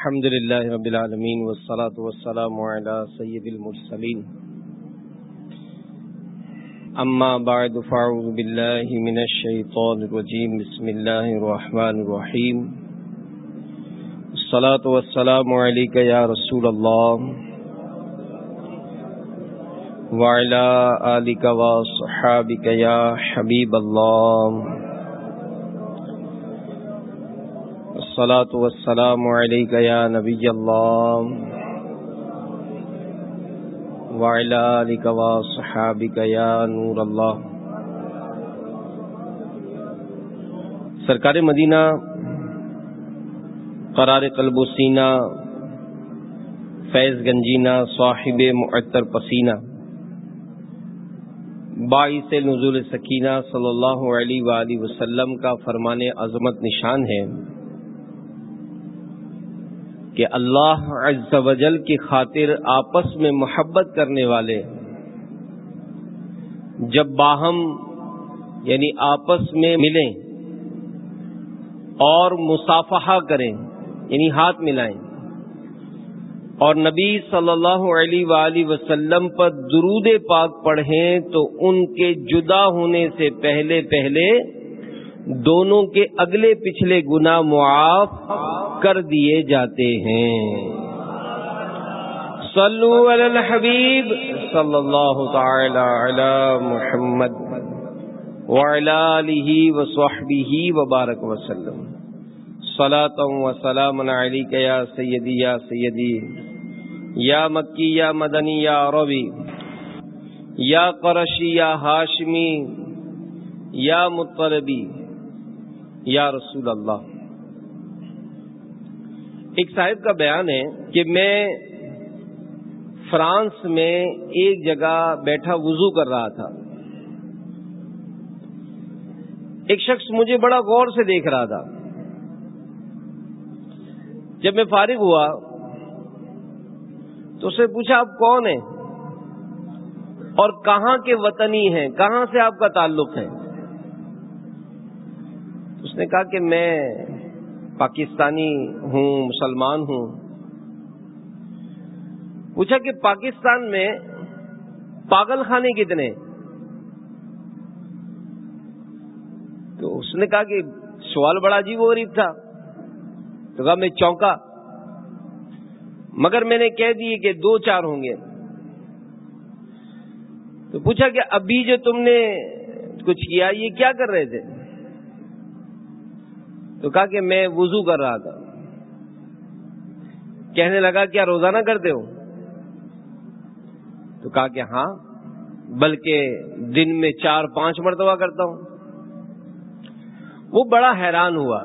الحمد لله رب العالمين والصلاة والسلام على سيد المرسلين. أما بعد فاعوذ بالله من الشيطان الرجيم. بسم الله الرحمن الرحيم. الصلاة والسلام عليك يا رسول الله. وعلى آلك وصحابك يا حبيب الله. الصلاة والسلام عليك يا نبي الله. وعلى آلك وصحابك يا نور الله. سرکار مدینہ، قرار قلب و سینہ، فیض گنجینہ، صاحب معطر پسینہ. باعث نزول سکینہ صلی اللہ علیہ وآلہ وسلم کا فرمان عظمت نشان ہے۔ کہ اللہ عز و جل کی خاطر آپس میں محبت کرنے والے جب باہم یعنی آپس میں ملیں اور مصافحہ کریں یعنی ہاتھ ملائیں، اور نبی صلی اللہ علیہ وآلہ وسلم پر درود پاک پڑھیں تو ان کے جدا ہونے سے پہلے پہلے دونوں کے اگلے پچھلے گنا معاف کر دیے جاتے ہیں۔ صلو علی الحبیب صلی اللہ تعالی علی محمد وعلی آلہ وصحبہ وبارک وسلم۔ صلاة و سلام علیک یا سیدی یا سیدی۔ یا مکی، یا مدنی، یا عربی۔ یا قرشی، یا ہاشمی۔ یا مطلبی۔ یا رسول اللہ۔ ایک صاحب کا بیان ہے کہ میں فرانس میں ایک جگہ بیٹھا وضو کر رہا تھا۔ ایک شخص مجھے بڑا غور سے دیکھ رہا تھا۔ جب میں فارغ ہوا تو اسے پوچھا، آپ کون ہیں؟ اور کہاں کے وطنی ہیں؟ کہاں سے آپ کا تعلق ہے؟ اس نے کہا کہ میں پاکستانی ہوں، مسلمان ہوں۔ پوچھا کہ پاکستان میں پاگل خانے کتنے؟ تو اس نے کہا کہ سوال بڑا عجیب و غریب تھا۔ تو کہا، میں چونکا۔ مگر میں نے کہہ دیے کہ دو چار ہوں گے۔ تو پوچھا کہ ابھی جو تم نے کچھ کیا، یہ کیا کر رہے تھے؟ تو کہا کہ میں وضو کر رہا تھا۔ کہنے لگا کیا روزانہ کرتے ہو؟ تو کہا کہ ہاں بلکہ دن میں چار پانچ مرتبہ کرتا ہوں۔ وہ بڑا حیران ہوا۔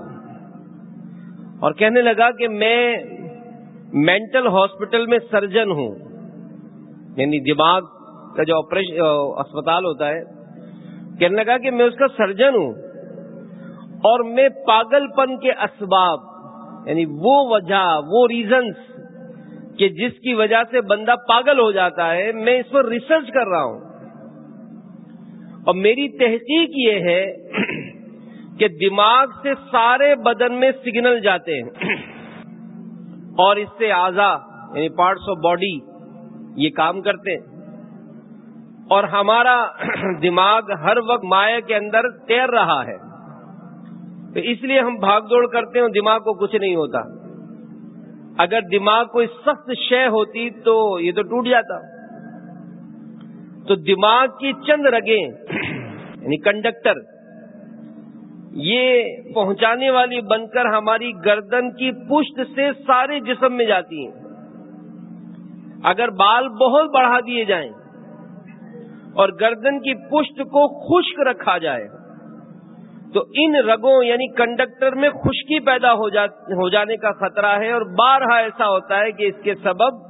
اور کہنے لگا کہ میں مینٹل ہاسپٹل میں سرجن ہوں۔ یعنی دماغ کا جو آپریشن اسپتال ہوتا ہے۔ کہنے لگا کہ میں اس کا سرجن ہوں۔ اور میں پاگل پن کے اسباب یعنی وہ وجہ، وہ ریزنس کہ جس کی وجہ سے بندہ پاگل ہو جاتا ہے، میں اس پر ریسرچ کر رہا ہوں۔ اور میری تحقیق یہ ہے کہ دماغ سے سارے بدن میں سگنل جاتے ہیں۔ اور اس سے آزا یعنی پارٹس آف باڈی یہ کام کرتے ہیں۔ اور ہمارا دماغ ہر وقت مائع کے اندر تیر رہا ہے۔ تو اس لیے ہم بھاگ دوڑ کرتے ہیں دماغ کو کچھ نہیں ہوتا۔ اگر دماغ کوئی سخت شے ہوتی تو یہ تو ٹوٹ جاتا۔ تو دماغ کی چند رگیں یعنی کنڈکٹر، یہ پہنچانے والی بن کر ہماری گردن کی پشت سے سارے جسم میں جاتی ہیں۔ اگر بال بہت بڑھا دیے جائیں اور گردن کی پشت کو خشک رکھا جائے تو ان رگوں یعنی کنڈکٹر میں خشکی پیدا ہو ہو جانے کا خطرہ ہے اور بارہا ایسا ہوتا ہے کہ اس کے سبب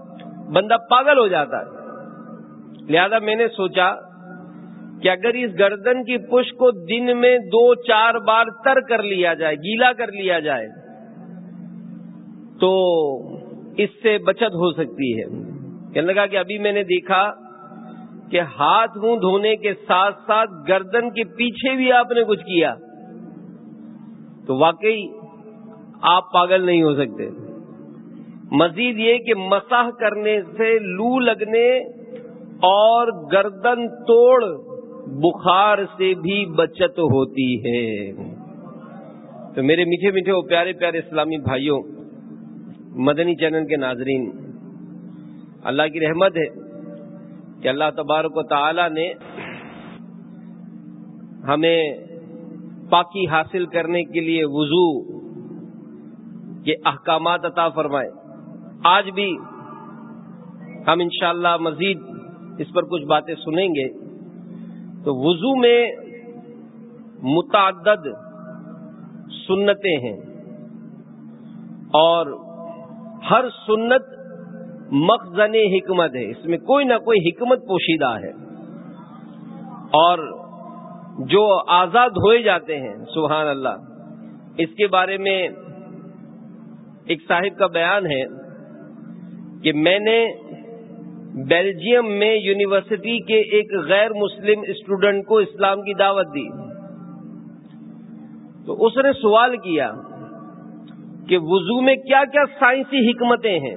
بندہ پاگل ہو جاتا ہے۔ لہذا میں نے سوچا کہ اگر اس گردن کی پش کو دن میں دو چار بار تر کر لیا جائے، گیلا کر لیا جائے، تو اس سے بچت ہو سکتی ہے۔ کہنے لگا کہ ابھی میں نے دیکھا کہ ہاتھ منہ دھونے کے ساتھ ساتھ گردن کے پیچھے بھی آپ نے کچھ کیا۔ تو واقعی آپ پاگل نہیں ہو سکتے۔ مزید یہ کہ مساح کرنے سے لو لگنے اور گردن توڑ بخار سے بھی بچت ہوتی ہے۔ تو میرے میٹھے میٹھے وہ پیارے پیارے اسلامی بھائیوں، مدنی چینل کے ناظرین، اللہ کی رحمت ہے کہ اللہ تبارک و تعالی نے ہمیں پاکی حاصل کرنے کے لیے وضو کے احکامات عطا فرمائے۔ آج بھی ہم انشاءاللہ مزید اس پر کچھ باتیں سنیں گے۔ تو وضو میں متعدد سنتیں ہیں۔ اور ہر سنت مخزن حکمت ہے۔ اس میں کوئی نہ کوئی حکمت پوشیدہ ہے۔ اور جو آزاد ہوئے جاتے ہیں، سبحان اللہ۔ اس کے بارے میں ایک صاحب کا بیان ہے کہ میں نے بیلجیم میں یونیورسٹی کے ایک غیر مسلم اسٹوڈنٹ کو اسلام کی دعوت دی۔ تو اس نے سوال کیا کہ وضو میں کیا کیا سائنسی حکمتیں ہیں۔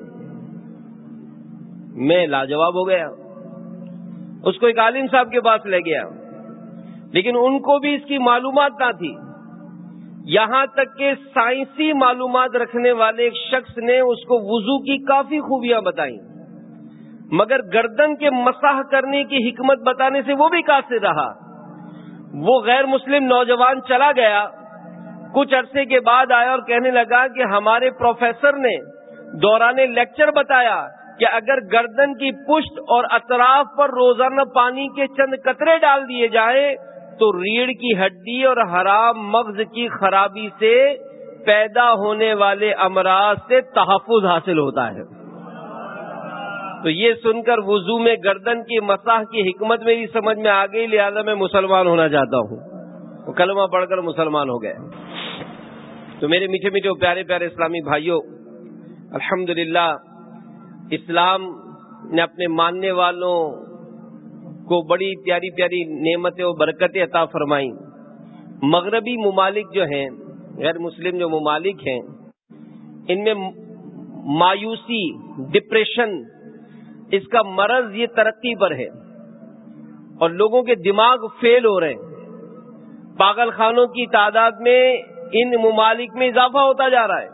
میں لاجواب ہو گیا۔ اس کو ایک عالم صاحب کے پاس لے گیا۔ لیکن ان کو بھی اس کی معلومات نہ تھی۔ یہاں تک کہ سائنسی معلومات رکھنے والے ایک شخص نے اس کو وضو کی کافی خوبیاں بتائیں۔ مگر گردن کے مساح کرنے کی حکمت بتانے سے وہ بھی قاصر رہا۔ وہ غیر مسلم نوجوان چلا گیا۔ کچھ عرصے کے بعد آیا اور کہنے لگا کہ ہمارے پروفیسر نے دوران لیکچر بتایا کہ اگر گردن کی پشت اور اطراف پر روزانہ پانی کے چند قطرے ڈال دیے جائیں تو ریڑھ کی ہڈی اور حرام مغز کی خرابی سے پیدا ہونے والے امراض سے تحفظ حاصل ہوتا ہے۔ تو یہ سن کر وضو میں گردن کی مساح کی حکمت میری سمجھ میں آ گئی، لہٰذا میں مسلمان ہونا چاہتا ہوں۔ کلمہ پڑھ کر مسلمان ہو گئے۔ تو میرے میٹھے میٹھے پیارے پیارے اسلامی بھائیوں الحمد اسلام نے اپنے ماننے والوں کو بڑی پیاری پیاری نعمتیں اور برکتیں عطا فرمائی مغربی ممالک جو ہیں، غیر مسلم جو ممالک ہیں، ان میں مایوسی ڈپریشن اس کا مرض یہ ترقی پر ہے۔ اور لوگوں کے دماغ فیل ہو رہے ہیں۔ پاگل خانوں کی تعداد میں ان ممالک میں اضافہ ہوتا جا رہا ہے۔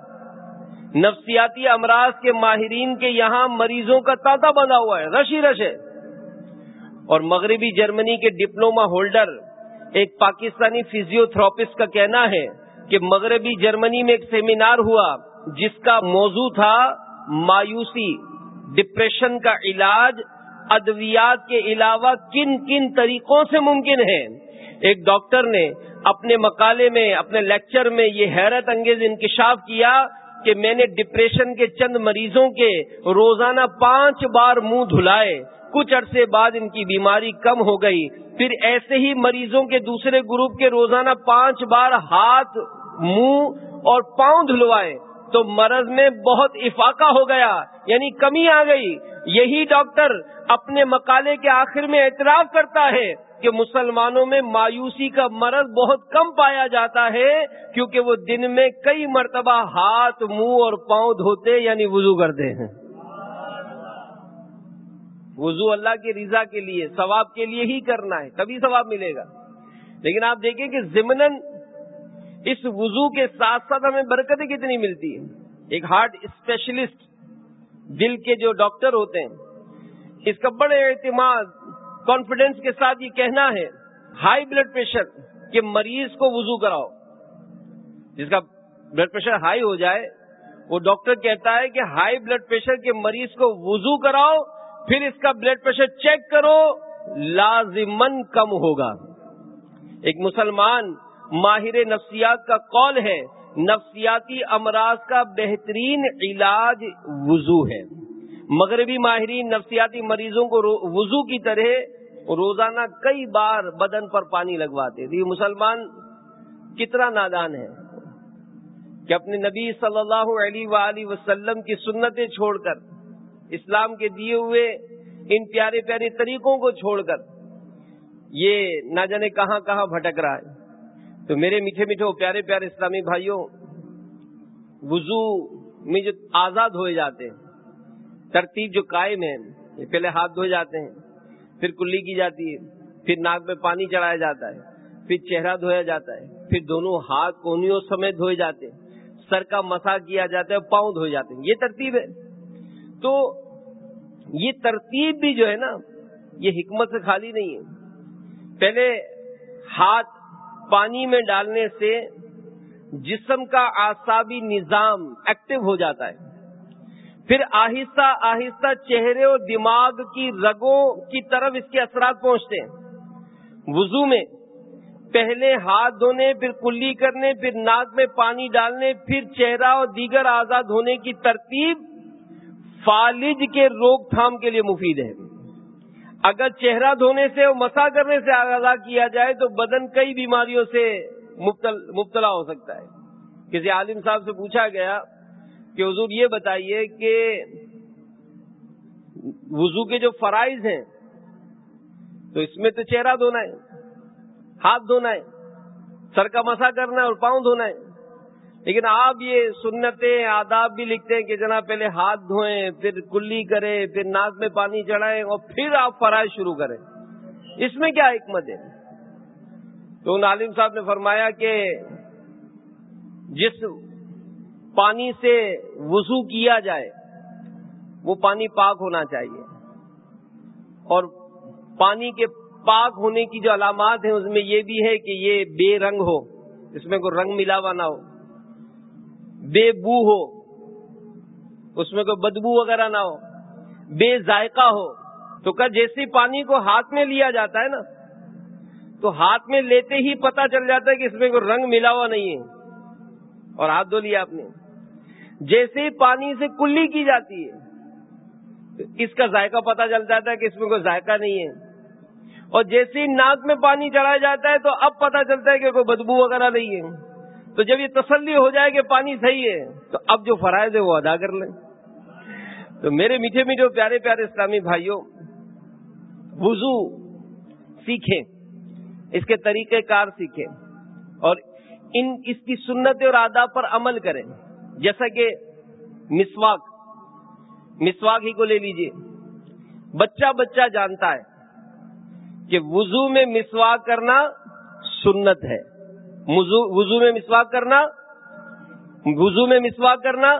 نفسیاتی امراض کے ماہرین کے یہاں مریضوں کا تاتا بنا ہوا ہے۔ رش ہی رش ہے۔ اور مغربی جرمنی کے ڈپلوما ہولڈر، ایک پاکستانی فزیو تھراپسٹ کا کہنا ہے کہ مغربی جرمنی میں ایک سیمینار ہوا جس کا موضوع تھا مایوسی، ڈپریشن کا علاج، ادویات کے علاوہ کن کن طریقوں سے ممکن ہے ایک ڈاکٹر نے اپنے مقالے میں، اپنے لیکچر میں یہ حیرت انگیز انکشاف کیا کہ میں نے ڈپریشن کے چند مریضوں کے روزانہ پانچ بار منہ دھلائے، کچھ عرصے بعد ان کی بیماری کم ہو گئی۔ پھر ایسے ہی مریضوں کے دوسرے گروپ کے روزانہ پانچ بار ہاتھ، منہ اور پاؤں دھلوائے، تو مرض میں بہت افاقہ ہو گیا یعنی کمی آ گئی۔ یہی ڈاکٹر اپنے مقالے کے آخر میں اعتراف کرتا ہے۔ کہ مسلمانوں میں مایوسی کا مرض بہت کم پایا جاتا ہے کیونکہ وہ دن میں کئی مرتبہ ہاتھ، منہ اور پاؤں دھوتے یعنی وضو کرتے ہیں۔ وضو اللہ کی رضا کے لیے، ثواب کے لیے ہی کرنا ہے، تبھی ثواب ملے گا۔ لیکن آپ دیکھیں کہ ضمن اس وضو کے ساتھ ساتھ ہمیں برکتیں کتنی ملتی ہیں۔ ایک ہارٹ اسپیشلسٹ، دل کے جو ڈاکٹر ہوتے ہیں، اس کا بڑے اعتماد کانفیڈینس کے ساتھ یہ کہنا ہے ہائی بلڈ پریشر کے مریض کو وضو کراؤ۔ جس کا بلڈ پریشر ہائی ہو جائے، وہ ڈاکٹر کہتا ہے کہ ہائی بلڈ پریشر کے مریض کو وضو کراؤ، پھر اس کا بلڈ پریشر چیک کرو لازمن کم ہوگا۔ ایک مسلمان ماہر نفسیات کا قول ہے، نفسیاتی امراض کا بہترین علاج وضو ہے۔ مغربی ماہرین نفسیاتی مریضوں کو وضو کی طرح روزانہ کئی بار بدن پر پانی لگواتے یہ مسلمان کتنا نادان ہے کہ اپنے نبی صلی اللہ علیہ وآلہ وسلم کی سنتیں چھوڑ کر، اسلام کے دیے ہوئے ان پیارے پیارے طریقوں کو چھوڑ کر، یہ نہ جانے کہاں کہاں بھٹک رہا ہے۔ تو میرے میٹھے میٹھے پیارے پیارے اسلامی بھائیوں، وضو میں جو آزاد ہوئے جاتے ہیں، ترتیب جو قائم ہے، یہ پہلے ہاتھ دھوئے جاتے ہیں۔ پھر کلی کی جاتی ہے، پھر ناک میں پانی چڑھایا جاتا ہے، پھر چہرہ دھویا جاتا ہے، پھر دونوں ہاتھ کونیوں سمیت دھوئے جاتے ہیں، سر کا مسا کیا جاتا ہے پاؤں دھوئے جاتے ہیں۔ یہ ترتیب ہے۔ تو یہ ترتیب بھی جو ہے نا، یہ حکمت سے خالی نہیں ہے۔ پہلے ہاتھ پانی میں ڈالنے سے جسم کا آسابی نظام ایکٹیو ہو جاتا ہے۔ پھر آہستہ آہستہ چہرے اور دماغ کی رگوں کی طرف اس کے اثرات پہنچتے ہیں۔ وضو میں پہلے ہاتھ دھونے، پھر کلی کرنے، پھر ناک میں پانی ڈالنے، پھر چہرہ اور دیگر آزاد ہونے کی ترتیب فالج کے روک تھام کے لیے مفید ہے۔ اگر چہرہ دھونے سے اور مسا کرنے سے آگاہ کیا جائے تو بدن کئی بیماریوں سے مبتلا ہو سکتا ہے۔ کسی عالم صاحب سے پوچھا گیا کہ حضور یہ بتائیے کہ وضو کے جو فرائض ہیں، تو اس میں تو چہرہ دھونا ہے، ہاتھ دھونا ہے، سر کا مسا کرنا ہے اور پاؤں دھونا ہے۔ لیکن آپ یہ سنتیں، آداب بھی لکھتے ہیں کہ جناب پہلے ہاتھ دھوئیں، پھر کلی کرے پھر ناک میں پانی چڑھائیں اور پھر آپ فرائض شروع کریں۔ اس میں کیا حکمت ہے؟ تو ان عالم صاحب نے فرمایا کہ جس پانی سے وضو کیا جائے، وہ پانی پاک ہونا چاہیے۔ اور پانی کے پاک ہونے کی جو علامات ہیں، اس میں یہ بھی ہے کہ یہ بے رنگ ہو، اس میں کوئی رنگ ملاوا نہ ہو، بے بو ہو، اس میں کوئی بدبو وغیرہ نہ ہو، بے ذائقہ ہو۔ تو کیا جیسے پانی کو ہاتھ میں لیا جاتا ہے نا، تو ہاتھ میں لیتے ہی پتا چل جاتا ہے کہ اس میں کوئی رنگ ملا ہوا نہیں ہے۔ اور ہاتھ دھو لیا آپ نے۔ جیسے ہی پانی سے کلی کی جاتی ہے، اس کا ذائقہ پتا چل جاتا ہے کہ اس میں کوئی ذائقہ نہیں ہے۔ اور جیسے ہی ناک میں پانی چڑھایا جاتا ہے تو اب پتا چلتا ہے کہ کوئی بدبو وغیرہ نہیں ہے۔ تو جب یہ تسلی ہو جائے کہ پانی صحیح ہے، تو اب جو فرائض ہے وہ ادا کر لیں۔ تو میرے میٹھے میٹھے پیارے پیارے اسلامی بھائیوں، وضو سیکھیں، اس کے طریقہ کار سیکھیں اور ان، اس کی سنت اور آداب پر عمل کریں۔ جیسا کہ مسواک مسواک ہی کو لے لیجیے۔ بچہ بچہ جانتا ہے کہ وضو میں مسواک کرنا سنت ہے۔ وضو میں مسواک کرنا، وضو میں مسواک کرنا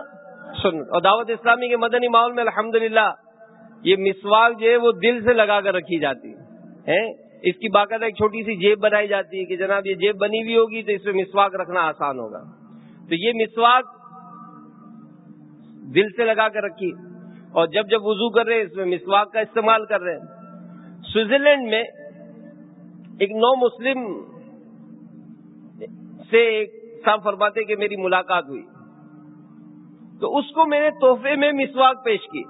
سنت۔ اور دعوت اسلامی کے مدنی ماحول میں الحمدللہ، یہ مسواک جو ہے وہ دل سے لگا کر رکھی جاتی ہے۔ اس کی باقاعدہ ایک چھوٹی سی جیب بنائی جاتی ہے کہ جناب یہ جیب بنی ہوئی ہوگی تو اس میں مسواک رکھنا آسان ہوگا۔ تو یہ مسواک دل سے لگا کر رکھی اور جب جب وضو کر رہے اس میں مسواک کا استعمال کر رہے ہیں۔ سوئٹزرلینڈ میں ایک نو مسلم سے ایک صاحب فرماتے کہ میری ملاقات ہوئی۔ تو اس کو میں نے تحفے میں مسواک پیش کی۔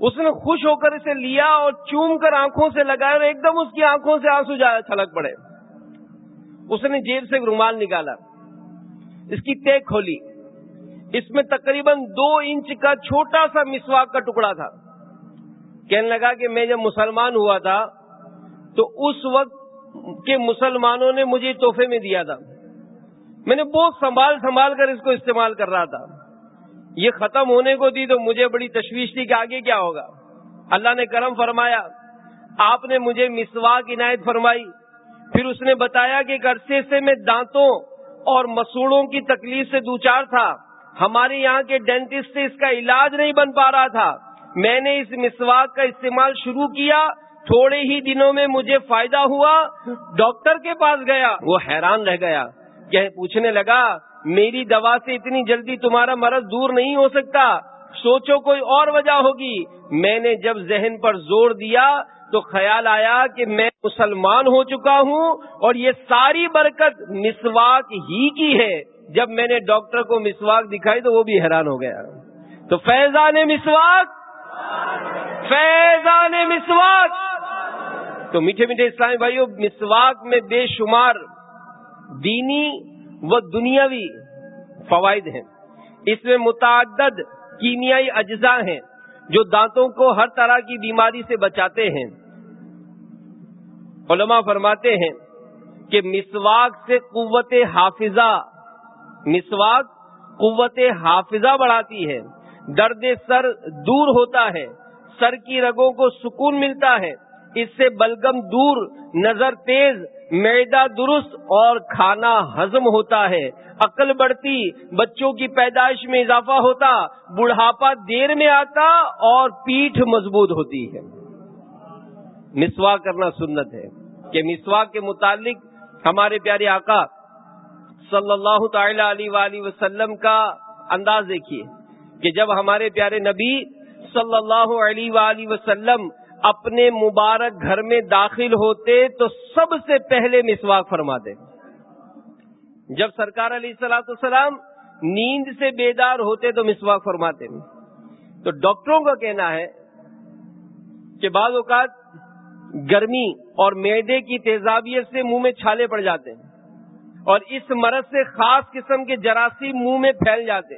اس نے خوش ہو کر اسے لیا اور چوم کر آنکھوں سے لگایا اور ایک دم اس کی آنکھوں سے آنسو جا چھلک پڑے۔ اس نے جیب سے رومال نکالا۔ اس کی تے کھولی۔ اس میں تقریباً دو انچ کا چھوٹا سا مسواک کا ٹکڑا تھا۔ کہنے لگا کہ میں جب مسلمان ہوا تھا، تو اس وقت کے مسلمانوں نے مجھے تحفے میں دیا تھا۔ میں نے بہت سنبھال سنبھال کر اس کو استعمال کر رہا تھا۔ یہ ختم ہونے کو دی تو مجھے بڑی تشویش تھی کہ آگے کیا ہوگا۔ اللہ نے کرم فرمایا۔ آپ نے مجھے مسواک عنایت فرمائی۔ پھر اس نے بتایا کہ ایک عرصے سے میں دانتوں اور مسوڑوں کی تکلیف سے دوچار تھا۔ ہمارے یہاں کے ڈینٹسٹ سے اس کا علاج نہیں بن پا رہا تھا۔ میں نے اس مسواک کا استعمال شروع کیا، تھوڑے ہی دنوں میں مجھے فائدہ ہوا، ڈاکٹر کے پاس گیا۔ وہ حیران رہ گیا۔ کہ پوچھنے لگا، میری دوا سے اتنی جلدی تمہارا مرض دور نہیں ہو سکتا۔ سوچو کوئی اور وجہ ہوگی۔ میں نے جب ذہن پر زور دیا تو خیال آیا کہ میں مسلمان ہو چکا ہوں اور یہ ساری برکت مسواک ہی کی ہے۔ جب میں نے ڈاکٹر کو مسواک دکھائی تو وہ بھی حیران ہو گیا۔ تو فیضان مسواک۔ فیضان مسواک۔ تو میٹھے میٹھے اسلامی بھائیوں مسواک میں بے شمار دینی و دنیاوی فوائد ہیں۔ اس میں متعدد کیمیائی اجزاء ہیں جو دانتوں کو ہر طرح کی بیماری سے بچاتے ہیں۔ علماء فرماتے ہیں کہ مسواک سے قوت حافظہ مسواک قوت حافظہ بڑھاتی ہے۔ درد سر دور ہوتا ہے۔ سر کی رگوں کو سکون ملتا ہے۔ اس سے بلگم دور، نظر تیز میدا درست اور کھانا ہضم ہوتا ہے۔ عقل بڑھتی، بچوں کی پیدائش میں اضافہ ہوتا، بڑھاپا دیر میں آتا اور پیٹھ مضبوط ہوتی ہے۔ مسوا کرنا سنت ہے کہ مسوا کے متعلق ہمارے پیارے آقا صلی اللہ تعالی علیہ وسلم کا انداز دیکھیے کہ جب ہمارے پیارے نبی صلی اللہ علیہ وآلہ وسلم اپنے مبارک گھر میں داخل ہوتے تو سب سے پہلے مسواک فرماتے۔ جب سرکار علیہ السلاۃ السلام نیند سے بیدار ہوتے تو مسواک فرماتے۔ تو ڈاکٹروں کا کہنا ہے کہ بعض اوقات گرمی اور میدے کی تیزابیت سے منہ میں چھالے پڑ جاتے ہیں۔ اور اس مرض سے خاص قسم کے جراثیم منہ میں پھیل جاتے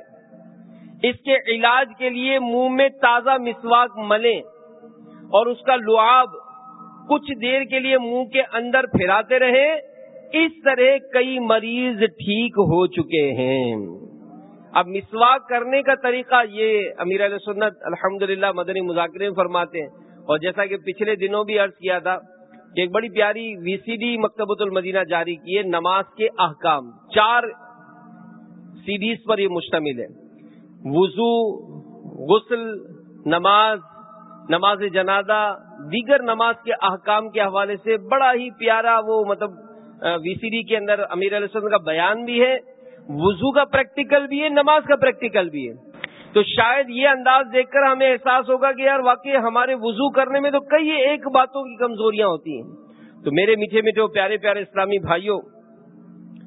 اس کے علاج کے لیے منہ میں تازہ مسواک ملیں اور اس کا لعاب کچھ دیر کے لیے منہ کے اندر پھیراتے رہے اس طرح کئی مریض ٹھیک ہو چکے ہیں۔ اب مسواک کرنے کا طریقہ یہ امیر علیہ سنت الحمد مدنی مذاکرے فرماتے ہیں۔ اور جیسا کہ پچھلے دنوں بھی عرض کیا تھا ایک بڑی پیاری وی سی ڈی مکتبۃ المدینہ جاری کی ہے، نماز کے احکام۔ چار سیڈیز پر یہ مشتمل ہے۔ وضو، غسل، نماز نماز جنازہ، دیگر نماز کے احکام کے حوالے سے بڑا ہی پیارا وہ مطلب وی سی ڈی کے اندر امیر علیہ وسلم کا بیان بھی ہے۔ وضو کا پریکٹیکل بھی ہے، نماز کا پریکٹیکل بھی ہے۔ تو شاید یہ انداز دیکھ کر ہمیں احساس ہوگا کہ یار واقعی ہمارے وضو کرنے میں تو کئی ایک باتوں کی کمزوریاں ہوتی ہیں۔ تو میرے میٹھے میٹھے پیارے پیارے اسلامی بھائیوں،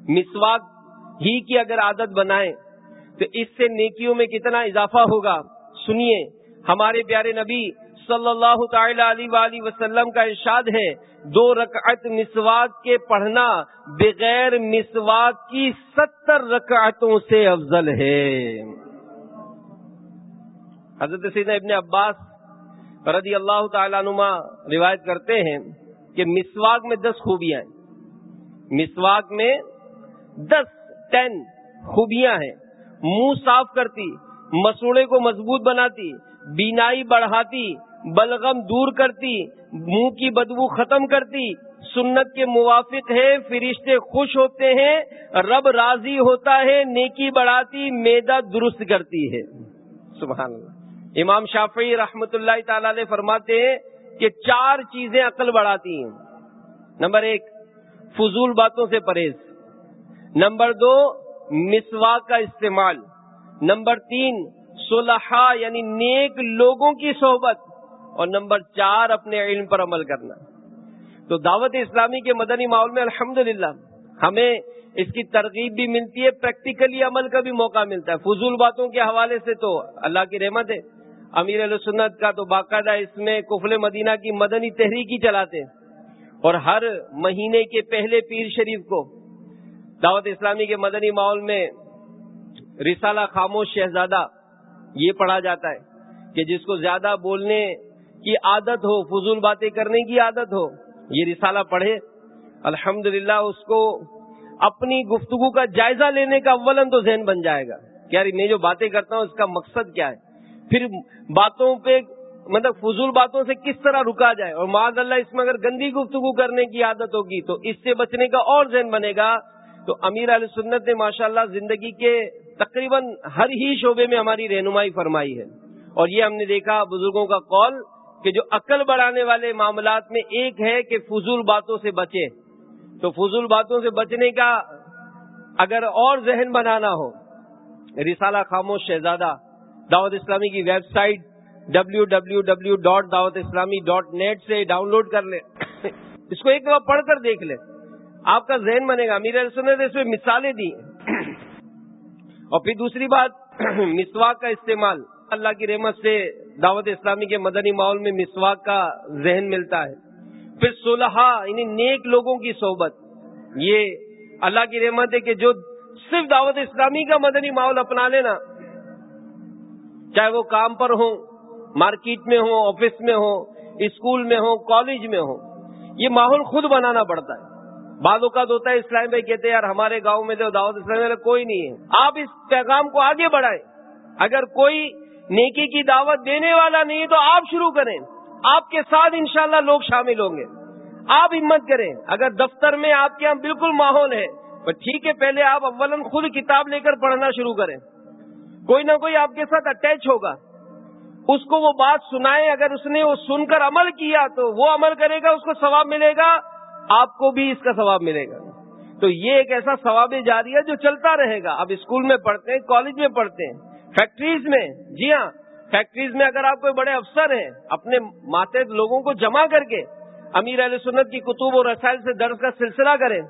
مسواک ہی کی اگر عادت بنائیں تو اس سے نیکیوں میں کتنا اضافہ ہوگا؟ سنیے، ہمارے پیارے نبی صلی اللہ تعالی علیہ وسلم کا ارشاد ہے، دو رکعت مسواک کے پڑھنا بغیر مسواک کی ستر رکعتوں سے افضل ہے۔ حضرت سیدنا ابن عباس رضی اللہ تعالیٰ نما روایت کرتے ہیں کہ مسواک میں دس خوبیاں ہیں۔ مسواک میں دس ٹین خوبیاں ہیں۔ منہ صاف کرتی، مسوڑے کو مضبوط بناتی، بینائی بڑھاتی، بلغم دور کرتی، منہ کی بدبو ختم کرتی۔ سنت کے موافق ہے فرشتے خوش ہوتے ہیں، رب راضی ہوتا ہے، نیکی بڑھاتی میدا درست کرتی ہے۔ سبحان اللہ۔ امام شافعی رحمت اللہ تعالی علیہ فرماتے ہیں کہ چار چیزیں عقل بڑھاتی ہیں۔ نمبر ایک، فضول باتوں سے پرہیز۔ نمبر دو مسوا کا استعمال۔ نمبر تین صلحہ یعنی نیک لوگوں کی صحبت۔ اور نمبر چار، اپنے علم پر عمل کرنا۔ تو دعوت اسلامی کے مدنی ماحول میں الحمد ہمیں اس کی ترغیب بھی ملتی ہے، پریکٹیکلی عمل کا بھی موقع ملتا ہے۔ فضول باتوں کے حوالے سے تو اللہ کی رحمت ہے۔ امیر علیہ سنت کا تو باقاعدہ اس میں کفل مدینہ کی مدنی تحریکی چلاتے اور ہر مہینے کے پہلے پیر شریف کو دعوت اسلامی کے مدنی ماحول میں رسالہ خاموش شہزادہ یہ پڑھا جاتا ہے کہ جس کو زیادہ بولنے کی عادت ہو، فضول باتیں کرنے کی عادت ہو، یہ رسالہ پڑھے۔ الحمد اس کو اپنی گفتگو کا جائزہ لینے کا اولن تو ذہن بن جائے گا۔ کہ یار میں جو باتیں کرتا ہوں، اس کا مقصد کیا ہے؟ پھر باتوں پہ مطلب فضول باتوں سے کس طرح رکا جائے؟ اور معذ اللہ اس میں اگر گندی گفتگو کرنے کی عادت ہوگی تو اس سے بچنے کا اور ذہن بنے گا۔ تو امیر علیہ سنت نے ماشاء اللہ زندگی کے تقریباً ہر ہی شعبے میں ہماری رہنمائی فرمائی ہے۔ اور یہ ہم نے دیکھا بزرگوں کا قول کہ جو عقل بڑھانے والے معاملات میں ایک ہے کہ فضول باتوں سے بچے۔ تو فضول باتوں سے بچنے کا اگر اور ذہن بنانا ہو، رسالہ خاموش شہزادہ دعوت اسلامی کی website W W W dot Dawat Islami dot net سے ڈاؤن لوڈ کر لیں۔ اس کو ایک دفعہ پڑھ کر دیکھ لیں۔ آپ کا ذہن بنے گا میرے نے اس میں مثالیں دی۔ اور پھر دوسری بات، مسواک کا استعمال۔ اللہ کی رحمت سے دعوت اسلامی کے مدنی ماحول میں مسواک کا ذہن ملتا ہے۔ پھر صلحہ یعنی نیک لوگوں کی صحبت۔ یہ اللہ کی رحمت ہے کہ جو صرف دعوت اسلامی کا مدنی ماحول اپنا لینا چاہے وہ کام پر ہوں، مارکیٹ میں ہوں، آفس میں ہوں، اسکول میں ہوں، کالج میں ہوں، یہ ماحول خود بنانا پڑتا ہے۔ بعض اوقات ہوتا ہے، اسلام بھائی کہتے ہیں، یار ہمارے گاؤں میں تو دعوت اسلامی کوئی نہیں ہے۔ آپ اس پیغام کو آگے بڑھائیں۔ اگر کوئی نیکی کی دعوت دینے والا نہیں تو آپ شروع کریں۔ آپ کے ساتھ انشاءاللہ لوگ شامل ہوں گے۔ آپ ہمت کریں۔ اگر دفتر میں آپ کے یہاں بالکل ماحول ہے، تو ٹھیک ہے، پہلے آپ اولن خود کتاب لے کر پڑھنا شروع کریں۔ کوئی نہ کوئی آپ کے ساتھ اٹیچ ہوگا۔ اس کو وہ بات سنائے، اگر اس نے وہ سن کر عمل کیا تو وہ عمل کرے گا، اس کو ثواب ملے گا، آپ کو بھی اس کا ثواب ملے گا۔ تو یہ ایک ایسا ثواب جاری ہے جو چلتا رہے گا۔ اب اسکول میں پڑھتے ہیں، کالج میں پڑھتے ہیں، فیکٹریز میں۔ جی ہاں فیکٹریز میں اگر آپ کوئی بڑے افسر ہیں، اپنے ماتحت لوگوں کو جمع کر کے امیر علیہ سنت کی کتب اور رسائل سے درس کا سلسلہ کریں،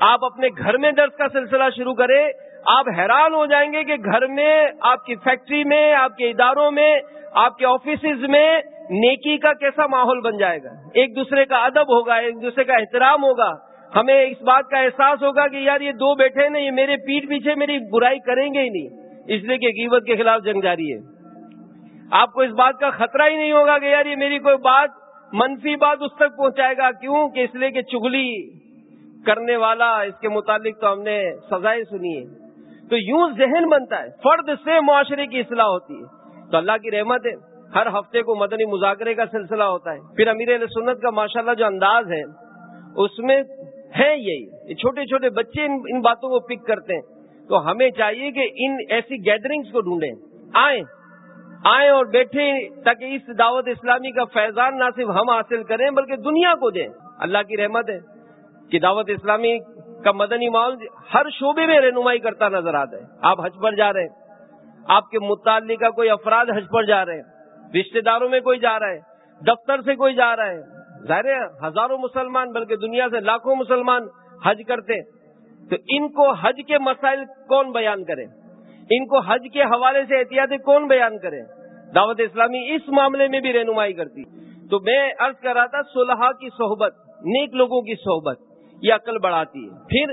آپ اپنے گھر میں درس کا سلسلہ شروع کریں آپ حیران ہو جائیں گے کہ گھر میں، آپ کی فیکٹری میں، آپ کے اداروں میں، آپ کے آفیسز میں نیکی کا کیسا ماحول بن جائے گا؟ ایک دوسرے کا ادب ہوگا، ایک دوسرے کا احترام ہوگا۔ ہمیں اس بات کا احساس ہوگا کہ یار یہ دو بیٹھے نا یہ میرے پیٹ پیچھے میری برائی کریں گے ہی نہیں۔ اس لیے کہ قیمت کے خلاف جنگ جاری ہے۔ آپ کو اس بات کا خطرہ ہی نہیں ہوگا کہ یار یہ میری کوئی بات، منفی بات اس تک پہنچائے گا۔ کیوں؟ کہ اس لیے کہ چگلی کرنے والا، اس کے متعلق تو ہم نے سزائیں سنی ہے تو یوں ذہن بنتا ہے، فرد سے معاشرے کی اصلاح ہوتی ہے۔ تو اللہ کی رحمت ہے، ہر ہفتے کو مدنی مذاکرے کا سلسلہ ہوتا ہے۔ پھر امیر علیہ سنت کا ماشاءاللہ جو انداز ہے، اس میں ہے یہی۔ چھوٹے چھوٹے بچے ان باتوں کو پک کرتے ہیں۔ تو ہمیں چاہیے کہ ان ایسی گیدرنگز کو ڈھونڈیں۔ آئیں آئیں اور بیٹھے تاکہ اس دعوت اسلامی کا فیضان نہ صرف ہم حاصل کریں، بلکہ دنیا کو دیں۔ اللہ کی رحمت ہے کہ دعوت اسلامی کا مدنی ماحول ہر شعبے میں رہنمائی کرتا نظر آتا ہے۔ آپ حج پر جا رہے ہیں۔ آپ کے متعلقہ کوئی افراد حج پر جا رہے ہیں۔ رشتے داروں میں کوئی جا رہا ہے۔ دفتر سے کوئی جا رہا ہے۔ ظاہر ہزاروں مسلمان بلکہ دنیا سے لاکھوں مسلمان حج کرتے تو ان کو حج کے مسائل کون بیان کرے؟ ان کو حج کے حوالے سے احتیاطی کون بیان کرے؟ دعوت اسلامی اس معاملے میں بھی رہنمائی کرتی۔ تو میں عرض کر رہا تھا سلحا کی صحبت، نیک لوگوں کی صحبت۔ یہ عقل بڑھاتی ہے۔ پھر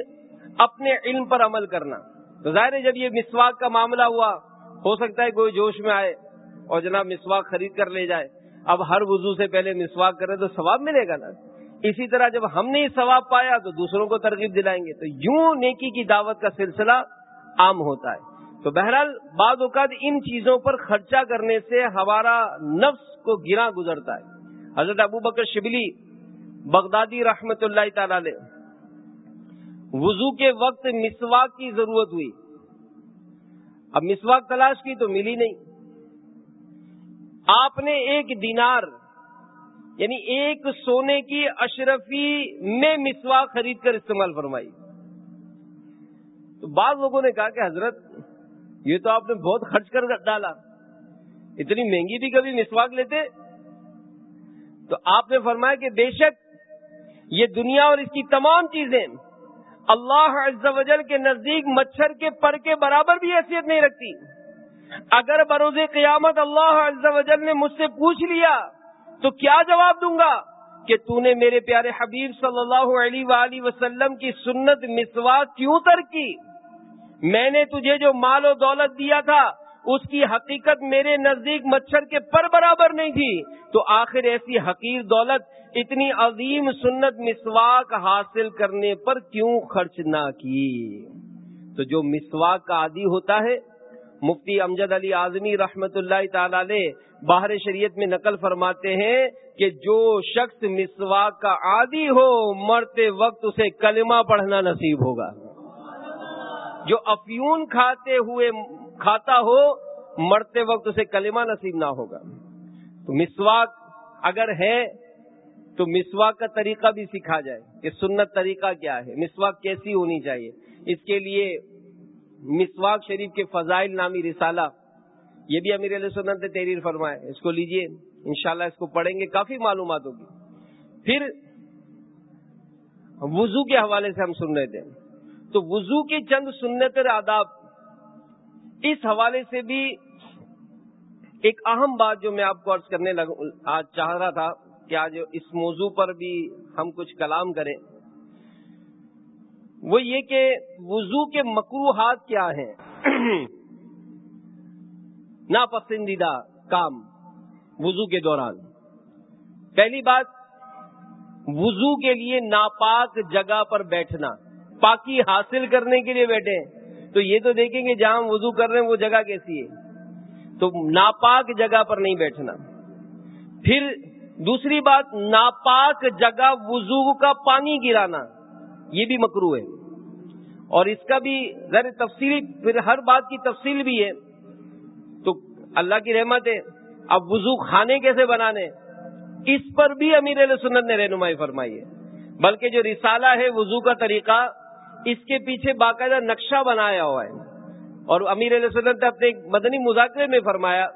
اپنے علم پر عمل کرنا۔ تو ظاہر ہے جب یہ مسواک کا معاملہ ہوا، ہو سکتا ہے کوئی جوش میں آئے اور جناب مسواک خرید کر لے جائے۔ اب ہر وضو سے پہلے مسواک کرے تو ثواب ملے گا نا۔ اسی طرح جب ہم نے ثواب پایا تو دوسروں کو ترغیب دلائیں گے۔ تو یوں نیکی کی دعوت کا سلسلہ عام ہوتا ہے۔ تو بہرحال بعض اوقات ان چیزوں پر خرچہ کرنے سے ہمارا نفس کو گرا گزرتا ہے۔ حضرت ابو بکر شبلی بغدادی رحمت اللہ تعالی وضو کے وقت مسواک کی ضرورت ہوئی۔ اب مسواک تلاش کی تو ملی نہیں۔ آپ نے ایک دینار یعنی ایک سونے کی اشرفی میں مسواک خرید کر استعمال فرمائی۔ تو بعض لوگوں نے کہا کہ حضرت، یہ تو آپ نے بہت خرچ کر ڈالا۔ اتنی مہنگی بھی کبھی مسواک لیتے؟ تو آپ نے فرمایا کہ بے شک یہ دنیا اور اس کی تمام چیزیں اللہ عز و جل کے نزدیک مچھر کے پر کے برابر بھی حیثیت نہیں رکھتی۔ اگر بروز قیامت اللہ عز و جل نے مجھ سے پوچھ لیا، تو کیا جواب دوں گا؟ کہ تو نے میرے پیارے حبیب صلی اللہ علیہ وآلہ وسلم کی سنت مسوا کیوں تر کی؟ میں نے تجھے جو مال و دولت دیا تھا اس کی حقیقت میرے نزدیک مچھر کے پر برابر نہیں تھی۔ تو آخر ایسی حقیر دولت، اتنی عظیم سنت مسواک حاصل کرنے پر کیوں خرچ نہ کی؟ تو جو مسواک کا عادی ہوتا ہے، مفتی امجد علی اعظمی رحمت اللہ تعالی باہر شریعت میں نقل فرماتے ہیں کہ جو شخص مسواک کا عادی ہو، مرتے وقت اسے کلمہ پڑھنا نصیب ہوگا۔ جو افیون کھاتے ہوئے کھاتا ہو، مرتے وقت اسے کلمہ نصیب نہ ہوگا۔ تو مسواک اگر ہے، تو مسواک کا طریقہ بھی سکھا جائے کہ سنت طریقہ کیا ہے۔ مسواک کیسی ہونی چاہیے؟ اس کے لیے مسواک شریف کے فضائل نامی رسالہ، یہ بھی امیر علیہ سنت نے تحریر فرمائے اس کو لیجیے، انشاءاللہ اس کو پڑھیں گے، کافی معلومات ہوگی۔ پھر وضو کے حوالے سے ہم سن رہے تھے تو وضو کی چند سنت آداب اس حوالے سے بھی ایک اہم بات جو میں آپ کو عرض کرنے لگا آج چاہ رہا تھا کہ آج اس موضوع پر بھی ہم کچھ کلام کریں۔ وہ یہ کہ وضو کے مقروحات کیا ہیں؟ ناپسندیدہ کام وضو کے دوران۔ پہلی بات، وضو کے لیے ناپاک جگہ پر بیٹھنا۔ پاکی حاصل کرنے کے لیے بیٹھے تو یہ تو دیکھیں گے جہاں وضو کر رہے ہیں وہ جگہ کیسی ہے۔ تو ناپاک جگہ پر نہیں بیٹھنا۔ پھر دوسری بات، ناپاک جگہ وضو کا پانی گرانا، یہ بھی مکرو ہے۔ اور اس کا بھی ذرا تفصیلی پھر ہر بات کی تفصیل بھی ہے۔ تو اللہ کی رحمت ہے، اب وضو کھانے کیسے بنانے؟ اس پر بھی امیر علیہ سنت نے رہنمائی فرمائی ہے۔ بلکہ جو رسالہ ہے، وضو کا طریقہ اس کے پیچھے باقاعدہ نقشہ بنایا ہوا ہے۔ اور امیر علیہ سنت نے اپنے مدنی مذاکرے میں فرمایا،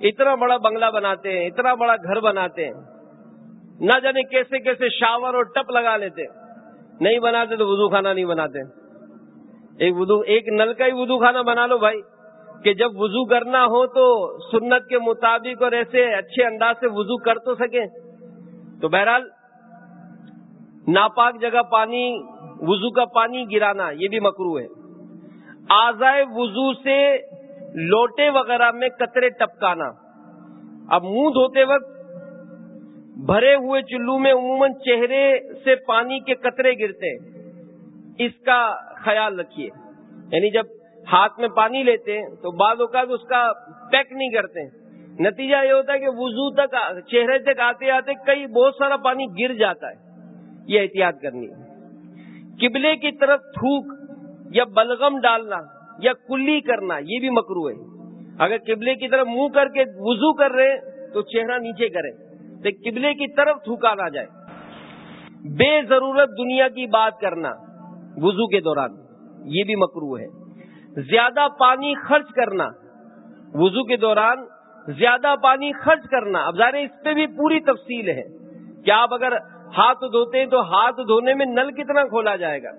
اتنا بڑا بنگلہ بناتے ہیں، اتنا بڑا گھر بناتے ہیں۔ نہ جانے کیسے کیسے شاور اور ٹپ لگا لیتے۔ نہیں بناتے تو وضو خانہ نہیں بناتے۔ ایک وضو، ایک نل کا ہی وضو خانہ بنا لو بھائی۔ کہ جب وضو کرنا ہو تو سنت کے مطابق اور ایسے اچھے انداز سے وضو کر تو سکیں۔ تو بہرحال، ناپاک جگہ پانی وضو کا پانی گرانا، یہ بھی مکرو ہے۔ آزائے وضو سے لوٹے وغیرہ میں قطرے ٹپکانا۔ اب منہ دھوتے وقت بھرے ہوئے چلو میں عموماً چہرے سے پانی کے قطرے گرتے اس کا خیال رکھیے۔ یعنی جب ہاتھ میں پانی لیتے ہیں تو بعض اوقات اس کا پیک نہیں کرتے نتیجہ یہ ہوتا ہے کہ وضو تک، چہرے تک آتے آتے کئی بہت سارا پانی گر جاتا ہے۔ یہ احتیاط کرنی ہے۔ قبلے کی طرف تھوک یا بلغم ڈالنا یا کلی کرنا، یہ بھی مکرو ہے۔ اگر قبلے کی طرف منہ کر کے وضو کر رہے تو چہرہ نیچے کرے، تو قبلے کی طرف تھوکا نہ جائے۔ بے ضرورت دنیا کی بات کرنا وضو کے دوران، یہ بھی مکرو ہے۔ زیادہ پانی خرچ کرنا وضو کے دوران، زیادہ پانی خرچ کرنا، اب ظاہر اس پہ بھی پوری تفصیل ہے۔ کہ آپ اگر ہاتھ دھوتے ہیں تو ہاتھ دھونے میں نل کتنا کھولا جائے گا؟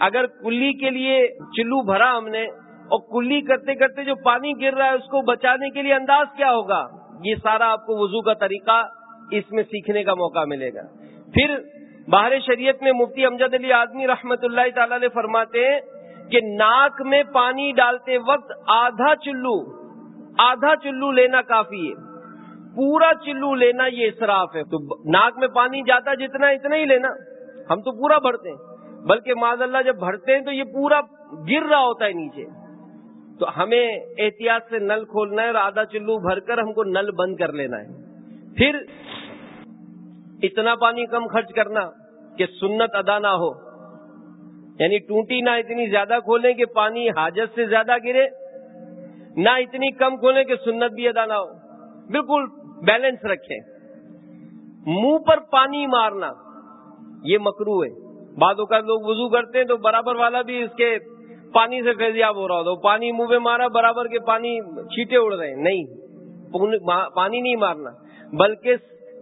اگر کلی کے لیے چلو بھرا ہم نے اور کلی کرتے کرتے جو پانی گر رہا ہے اس کو بچانے کے لیے انداز کیا ہوگا؟ یہ سارا آپ کو وضو کا طریقہ اس میں سیکھنے کا موقع ملے گا۔ پھر باہر شریعت میں مفتی امجد علی آدمی رحمت اللہ تعالی علیہ فرماتے ہیں کہ ناک میں پانی ڈالتے وقت آدھا چلو آدھا چلو لینا کافی ہے۔ پورا چلو لینا یہ اصراف ہے۔ تو ناک میں پانی جاتا جتنا اتنا ہی لینا۔ ہم تو پورا بھرتے ہیں۔ بلکہ معذ اللہ جب بھرتے ہیں تو یہ پورا گر رہا ہوتا ہے نیچے۔ تو ہمیں احتیاط سے نل کھولنا ہے اور آدھا چلو بھر کر ہم کو نل بند کر لینا ہے۔ پھر اتنا پانی کم خرچ کرنا کہ سنت ادا نہ ہو۔ یعنی ٹوٹی نہ اتنی زیادہ کھولیں کہ پانی حاجت سے زیادہ گرے، نہ اتنی کم کھولیں کہ سنت بھی ادا نہ ہو۔ بالکل بیلنس رکھیں۔ منہ پر پانی مارنا، یہ مکرو ہے۔ بعدوں کا لوگ وضو کرتے ہیں تو برابر والا بھی اس کے پانی سے فیضیاب ہو رہا ہوتا پانی منہ میں مارا، برابر کے پانی چھیٹے اڑ رہے ہیں۔ نہیں پانی نہیں مارنا۔ بلکہ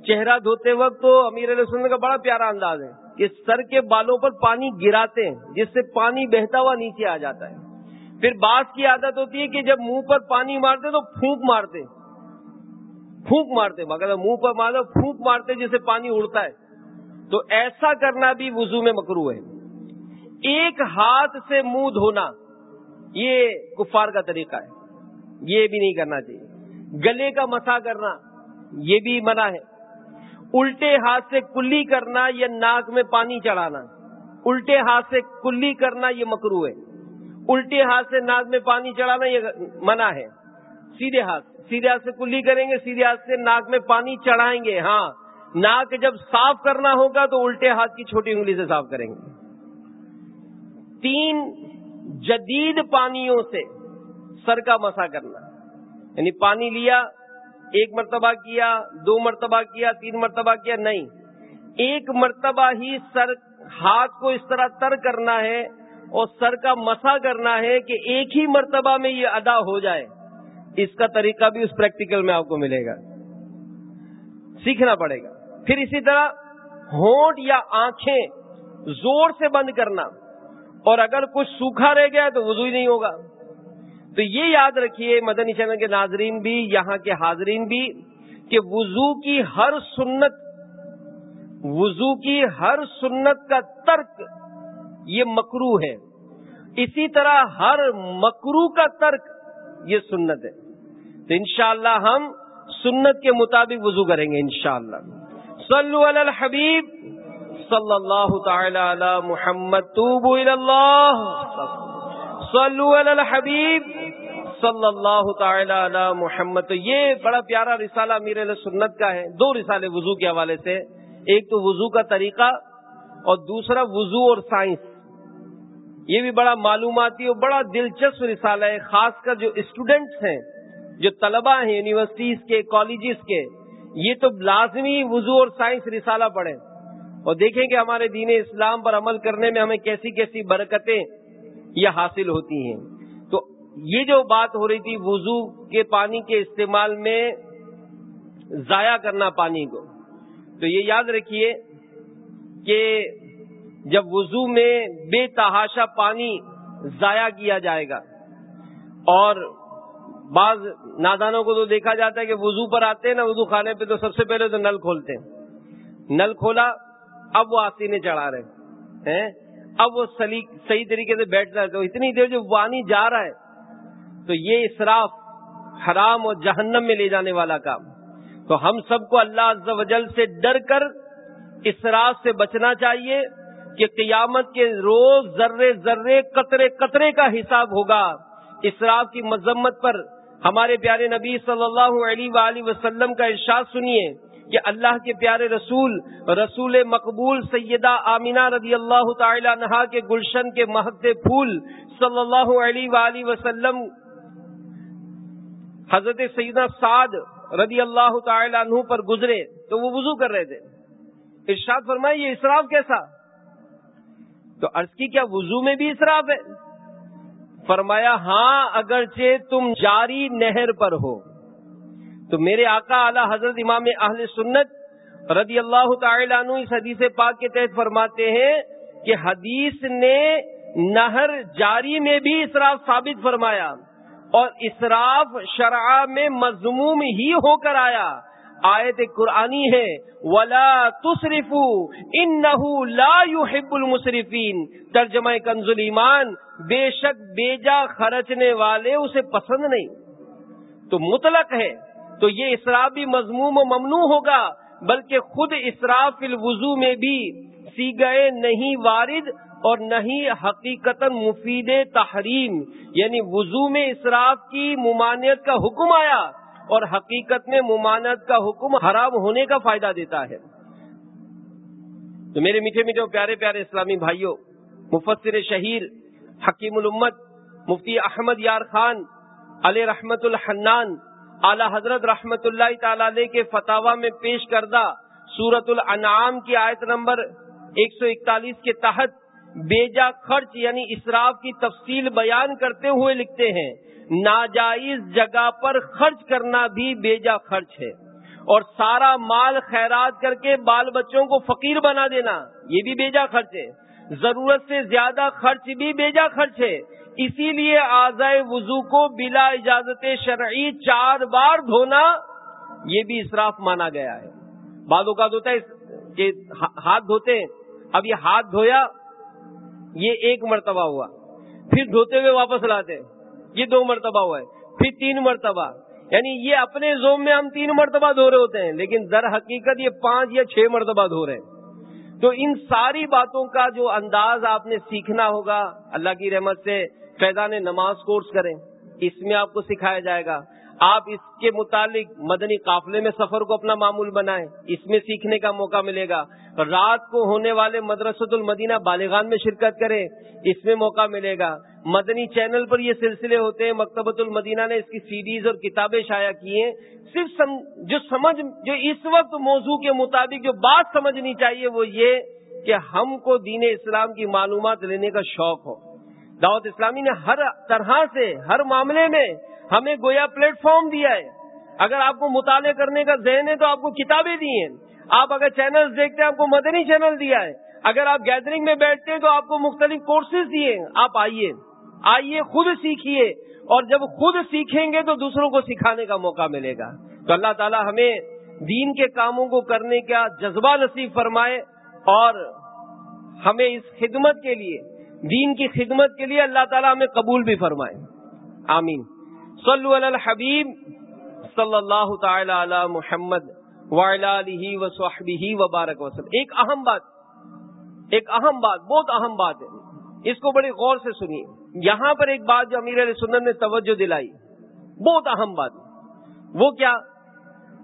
چہرہ دھوتے وقت تو امیر علیہ سننے کا بڑا پیارا انداز ہے کہ سر کے بالوں پر پانی گراتے ہیں، جس سے پانی بہتا ہوا نیچے آ جاتا ہے۔ پھر بانس کی عادت ہوتی ہے کہ جب منہ پر پانی مارتے تو پھونک مارتے پھونک مارتے مگر منہ پر مارتے پھونک مارتے جسے پانی اڑتا ہے۔ تو ایسا کرنا بھی وضو میں مکرو ہے۔ ایک ہاتھ سے منہ دھونا، یہ کفار کا طریقہ ہے۔ یہ بھی نہیں کرنا چاہیے۔ گلے کا مسا کرنا، یہ بھی منع ہے۔ الٹے ہاتھ سے کلی کرنا یا ناک میں پانی چڑھانا۔ الٹے ہاتھ سے کلی کرنا، یہ مکرو ہے۔ الٹے ہاتھ سے ناک میں پانی چڑھانا، یہ منع ہے۔ سیدھے ہاتھ سیدھے ہاتھ سے کلی کریں گے، سیدھے ہاتھ سے ناک میں پانی چڑھائیں گے ہاں۔ ناک جب صاف کرنا ہوگا تو الٹے ہاتھ کی چھوٹی انگلی سے صاف کریں گے۔ تین جدید پانیوں سے سر کا مسا کرنا یعنی پانی لیا، ایک مرتبہ کیا، دو مرتبہ کیا، تین مرتبہ کیا، نہیں۔ ایک مرتبہ ہی سر، ہاتھ کو اس طرح تر کرنا ہے اور سر کا مسا کرنا ہے کہ ایک ہی مرتبہ میں یہ ادا ہو جائے۔ اس کا طریقہ بھی اس پریکٹیکل میں آپ کو ملے گا۔ سیکھنا پڑے گا۔ پھر اسی طرح ہونٹ یا آنکھیں زور سے بند کرنا۔ اور اگر کچھ سوکھا رہ گیا تو وضو ہی نہیں ہوگا۔ تو یہ یاد رکھیے مدنی چینل کے ناظرین بھی، یہاں کے حاضرین بھی، کہ وضو کی ہر سنت، وضو کی ہر سنت کا ترک یہ مکرو ہے۔ اسی طرح ہر مکرو کا ترک یہ سنت ہے۔ تو انشاءاللہ ہم سنت کے مطابق وضو کریں گے انشاءاللہ۔ صلو علی الحبیب صلی اللہ تعالی علی محمد، توبو اللہ۔ صلو علی الحبیب صلی اللہ تعالی علی محمد۔ تو یہ بڑا پیارا رسالہ میرے سنت کا ہے، دو رسالے وضو کے حوالے سے۔ ایک تو وضو کا طریقہ اور دوسرا وضو اور سائنس۔ یہ بھی بڑا معلوماتی اور بڑا دلچسپ رسالہ ہے، خاص کر جو اسٹوڈینٹس ہیں۔ جو طلبہ ہیں یونیورسٹیز کے کالجز کے، یہ تو لازمی وضو اور سائنس رسالہ پڑھیں۔ اور دیکھیں کہ ہمارے دین اسلام پر عمل کرنے میں ہمیں کیسی کیسی برکتیں یہ حاصل ہوتی ہیں۔ تو یہ جو بات ہو رہی تھی وضو کے پانی کے استعمال میں ضائع کرنا پانی کو، تو یہ یاد رکھیے کہ جب وضو میں بے تحاشا پانی ضائع کیا جائے گا اور بعض نادانوں کو تو دیکھا جاتا ہے کہ وضو پر آتے ہیں نا وضو خانے پہ، تو سب سے پہلے تو نل کھولتے ہیں۔ نل کھولا، اب وہ آسینے چڑھا رہے ہیں۔ اب وہ صحیح طریقے سے بیٹھ رہا ہے۔ تو اتنی دیر جو پانی جا رہا ہے، تو یہ اسراف حرام اور جہنم میں لے جانے والا کام۔ تو ہم سب کو اللہ عز و جل سے ڈر کر اسراف سے بچنا چاہیے کہ قیامت کے روز ذرے ذرے، قطرے قطرے کا حساب ہوگا۔ اسراف کی مذمت پر ہمارے پیارے نبی صلی اللہ علیہ وآلہ وسلم کا ارشاد سنیے کہ اللہ کے پیارے رسول رسول مقبول سیدہ آمینہ رضی اللہ تعالی نہا کے گلشن کے مہد پھول صلی اللہ علیہ وآلہ وسلم، حضرت سیدہ سعد رضی اللہ تعالی عنہ پر گزرے تو وہ وضو کر رہے تھے۔ ارشاد فرمائے یہ اسراف کیسا؟ تو عرض کی، کیا وضو میں بھی اسراف ہے؟ فرمایا ہاں اگرچہ تم جاری نہر پر ہو۔ تو میرے آقا اعلی حضرت امام اہل سنت رضی اللہ تعالی عنہ اس حدیث پاک کے تحت فرماتے ہیں کہ حدیث نے نہر جاری میں بھی اسراف ثابت فرمایا اور اسراف شرع میں مضموم ہی ہو کر آیا۔ آیت قرآنی ہے، ولا تصرف ان لا يحب المصرفین ترجمہ کنز ایمان بے شک بیجا خرچنے والے اسے پسند نہیں۔ تو مطلق ہے، تو یہ اسراف بھی مضموم و ممنوع ہوگا، بلکہ خود اسراف الوضو میں بھی سی گئے نہیں وارد اور نہیں حقیقت مفید تحریم۔ یعنی وضو میں اسراف کی ممانعت کا حکم آیا۔ اور حقیقت میں ممانعت کا حکم حرام ہونے کا فائدہ دیتا ہے۔ تو میرے میٹھے میٹھے پیارے پیارے اسلامی بھائیوں، مفسر شہیر حکیم الامت مفتی احمد یار خان علیہ رحمت الحنان، اعلی حضرت رحمت اللہ تعالی علیہ کے فتوا میں پیش کردہ سورت الانعام کی آیت نمبر ایک سو اکتالیس کے تحت بیجا خرچ یعنی اسراف کی تفصیل بیان کرتے ہوئے لکھتے ہیں۔ ناجائز جگہ پر خرچ کرنا بھی بیجا خرچ ہے۔ اور سارا مال خیرات کر کے بال بچوں کو فقیر بنا دینا، یہ بھی بیجا خرچ ہے۔ ضرورت سے زیادہ خرچ بھی بیجا خرچ ہے۔ اسی لیے آزائے وضو کو بلا اجازت شرعی چار بار دھونا، یہ بھی اسراف مانا گیا ہے۔ بعض اوقات ہوتا ہے کہ ہاتھ دھوتے ہیں، اب یہ ہاتھ دھویا، یہ ایک مرتبہ ہوا، پھر دھوتے ہوئے واپس لاتے یہ دو مرتبہ ہوا ہے، پھر تین مرتبہ۔ یعنی یہ اپنے زوم میں ہم تین مرتبہ دھو رہے ہوتے ہیں، لیکن در حقیقت یہ پانچ یا چھ مرتبہ دھو رہے ہیں۔ تو ان ساری باتوں کا جو انداز آپ نے سیکھنا ہوگا، اللہ کی رحمت سے فیضان نماز کورس کریں، اس میں آپ کو سکھایا جائے گا۔ آپ اس کے متعلق مدنی قافلے میں سفر کو اپنا معمول بنائیں۔ اس میں سیکھنے کا موقع ملے گا۔ رات کو ہونے والے مدرسۃ المدینہ بالغان میں شرکت کریں۔ اس میں موقع ملے گا۔ مدنی چینل پر یہ سلسلے ہوتے ہیں۔ مکتبۃ المدینہ نے اس کی سیریز اور کتابیں شائع کی ہیں۔ صرف سم جو سمجھ جو اس وقت موضوع کے مطابق جو بات سمجھنی چاہیے وہ یہ کہ ہم کو دین اسلام کی معلومات لینے کا شوق ہو۔ دعوت اسلامی نے ہر طرح سے، ہر معاملے میں ہمیں گویا پلیٹ فارم دیا ہے۔ اگر آپ کو مطالعہ کرنے کا ذہن ہے تو آپ کو کتابیں دی ہیں۔ آپ اگر چینل دیکھتے ہیں، آپ کو مدنی چینل دیا ہے۔ اگر آپ گیدرنگ میں بیٹھتے ہیں تو آپ کو مختلف کورسز دیے آپ آئیے۔ آئیے، خود سیکھیے۔ اور جب خود سیکھیں گے تو دوسروں کو سکھانے کا موقع ملے گا۔ تو اللہ تعالی ہمیں دین کے کاموں کو کرنے کا جذبہ نصیب فرمائے اور ہمیں اس خدمت کے لیے، دین کی خدمت کے لیے اللہ تعالیٰ ہمیں قبول بھی فرمائے۔ آمین۔ صلو علی الحبیب صلی اللہ تعالی علی محمد وعلی و وبارک وسلم۔ ایک اہم بات، ایک اہم بات، بہت اہم بات ہے۔ اس کو بڑی غور سے سنیے۔ یہاں پر ایک بات جو امیر علیہ سنت نے توجہ دلائی، بہت اہم بات وہ کیا؟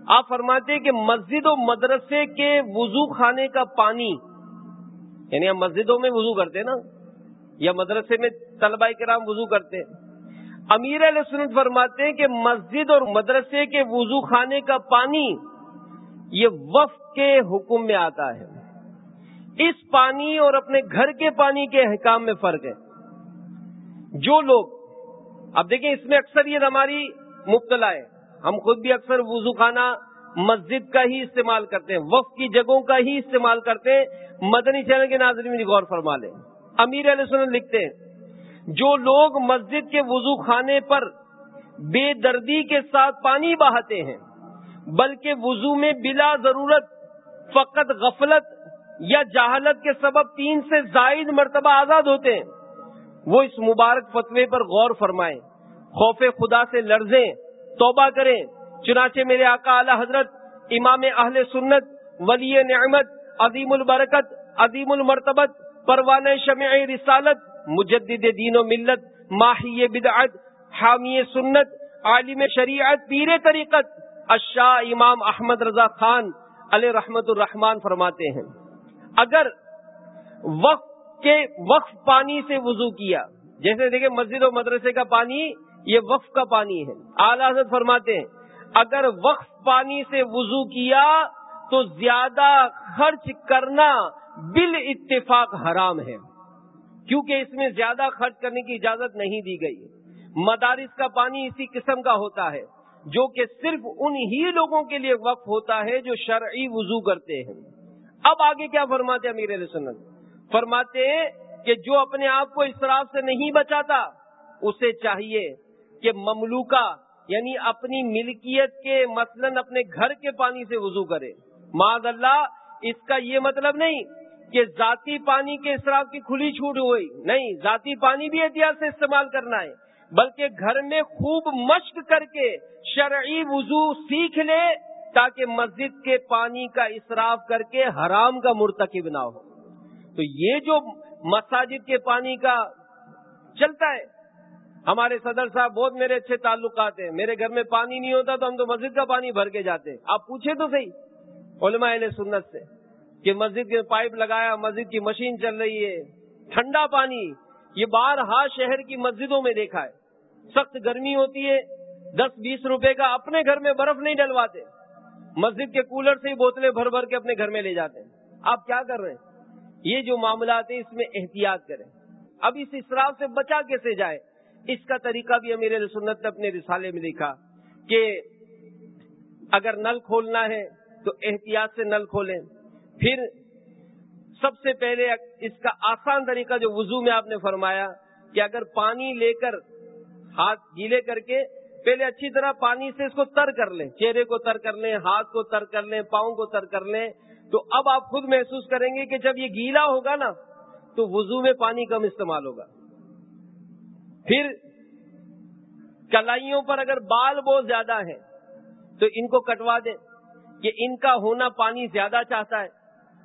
آپ فرماتے کہ مسجد و مدرسے کے وضو خانے کا پانی یعنی ہم مسجدوں میں وضو کرتے ہیں نا، یا مدرسے میں طلبہ کرام وضو کرتے ہیں امیر علیہ سنت فرماتے ہیں کہ مسجد اور مدرسے کے وضو خانے کا پانی یہ وقف کے حکم میں آتا ہے۔ اس پانی اور اپنے گھر کے پانی کے احکام میں فرق ہے۔ جو لوگ، اب دیکھیں اس میں اکثر یہ ہماری مبتلا ہے۔ ہم خود بھی اکثر وضو خانہ مسجد کا ہی استعمال کرتے ہیں وقت کی جگہوں کا ہی استعمال کرتے ہیں۔ مدنی چینل کے ناظرین غور فرما لیں۔ امیر علیہ سنت لکھتے ہیں جو لوگ مسجد کے وضو خانے پر بے دردی کے ساتھ پانی بہاتے ہیں، بلکہ وضو میں بلا ضرورت فقط غفلت یا جہالت کے سبب تین سے زائد مرتبہ آزاد ہوتے ہیں۔ وہ اس مبارک فتوے پر غور فرمائیں۔ خوف خدا سے لرزیں، توبہ کریں۔ چنانچہ میرے آقا اعلی حضرت، امام اہل سنت، ولی نعمت، عظیم البرکت، عظیم المرتبت پروان شمع رسالت مجدد دین و ملت، ماہی بدعت، حامی سنت، عالم شریعت، پیر طریقت۔ اشاہ امام احمد رضا خان علیہ رحمت الرحمان فرماتے ہیں، اگر وقت کے وقف پانی سے وضو کیا، جیسے دیکھیں مسجد و مدرسے کا پانی، یہ وقف کا پانی ہے۔ اعلی حضرت فرماتے ہیں، اگر وقف پانی سے وضو کیا، تو زیادہ خرچ کرنا بال اتفاق حرام ہے۔ کیونکہ اس میں زیادہ خرچ کرنے کی اجازت نہیں دی گئی مدارس کا پانی اسی قسم کا ہوتا ہے، جو کہ صرف ان ہی لوگوں کے لیے وقف ہوتا ہے جو شرعی وضو کرتے ہیں۔ اب آگے کیا فرماتے امیر علیہ سنت؟ فرماتے ہیں کہ جو اپنے آپ کو اسراف سے نہیں بچاتا، اسے چاہیے کہ مملوکہ یعنی اپنی ملکیت کے مثلا اپنے گھر کے پانی سے وضو کرے۔ معذ اللہ، اس کا یہ مطلب نہیں کہ ذاتی پانی کے اسراف کی کھلی چھوٹ ہوئی۔ نہیں، ذاتی پانی بھی احتیاط سے استعمال کرنا ہے، بلکہ گھر میں خوب مشق کر کے شرعی وضو سیکھ لے تاکہ مسجد کے پانی کا اسراف کر کے حرام کا مرتکب نہ ہو۔ تو یہ جو مساجد کے پانی کا چلتا ہے، ہمارے صدر صاحب بہت میرے اچھے تعلقات ہیں۔ میرے گھر میں پانی نہیں ہوتا تو ہم تو مسجد کا پانی بھر کے جاتے ہیں۔ آپ پوچھے تو صحیح، علماء اہل سنت سے۔ کہ مسجد کے پائپ لگایا، مسجد کی مشین چل رہی ہے، ٹھنڈا پانی۔ یہ بار ہا شہر کی مسجدوں میں دیکھا ہے۔ سخت گرمی ہوتی ہے، دس بیس روپے کا اپنے گھر میں برف نہیں ڈلواتے۔ مسجد کے کولر سے ہی بوتلیں بھر بھر کے اپنے گھر میں لے جاتے ہیں۔ آپ کیا کر رہے ہیں؟ یہ جو معاملات ہیں، اس میں احتیاط کریں۔ اب اس اسراف سے بچا کیسے جائے؟ اس کا طریقہ بھی امیر سنت نے اپنے رسالے میں دیکھا کہ اگر نل کھولنا ہے تو احتیاط سے نل کھولیں۔ پھر سب سے پہلے اس کا آسان طریقہ جو وضو میں آپ نے فرمایا کہ اگر پانی لے کر ہاتھ گیلے کر کے پہلے اچھی طرح پانی سے اس کو تر کر لیں، چہرے کو تر کر لیں، ہاتھ کو تر کر لیں، پاؤں کو تر کر لیں، تو اب آپ خود محسوس کریں گے کہ جب یہ گیلا ہوگا نا، تو وضو میں پانی کم استعمال ہوگا۔ پھر کلائیوں پر اگر بال بہت زیادہ ہیں، تو ان کو کٹوا دیں کہ ان کا ہونا پانی زیادہ چاہتا ہے۔